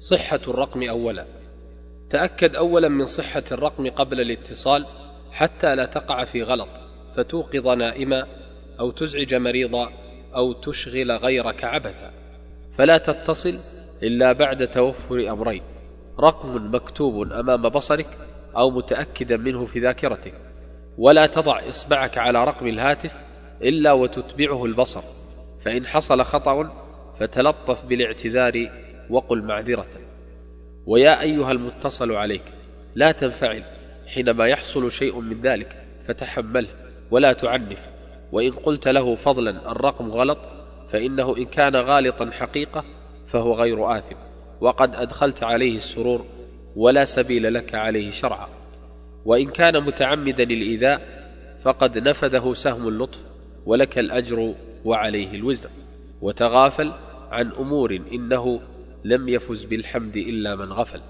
صحة الرقم أولا. تأكد أولا من صحة الرقم قبل الاتصال حتى لا تقع في غلط فتوقظ نائما أو تزعج مريضا أو تشغل غيرك عبثا. فلا تتصل إلا بعد توفر أمرين رقم مكتوب أمام بصرك أو متأكدا منه في ذاكرتك. ولا تضع إصبعك على رقم الهاتف إلا وتتبعه البصر. فإن حصل خطأ فتلطف بالاعتذار وقل معذرة. ويا أيها المتصل عليك لا تنفعل حينما يحصل شيء من ذلك فتحمله ولا تعنف. وإن قلت له فضلا الرقم غلط فإنه إن كان غالطا حقيقة فهو غير آثم. وقد أدخلت عليه السرور ولا سبيل لك عليه شرعا. وإن كان متعمدا الإيذاء فقد نفذه سهم اللطف ولك الأجر وعليه الوزر. وتغافل عن أمور إنه لم يفز بالحمد إلا من غفل.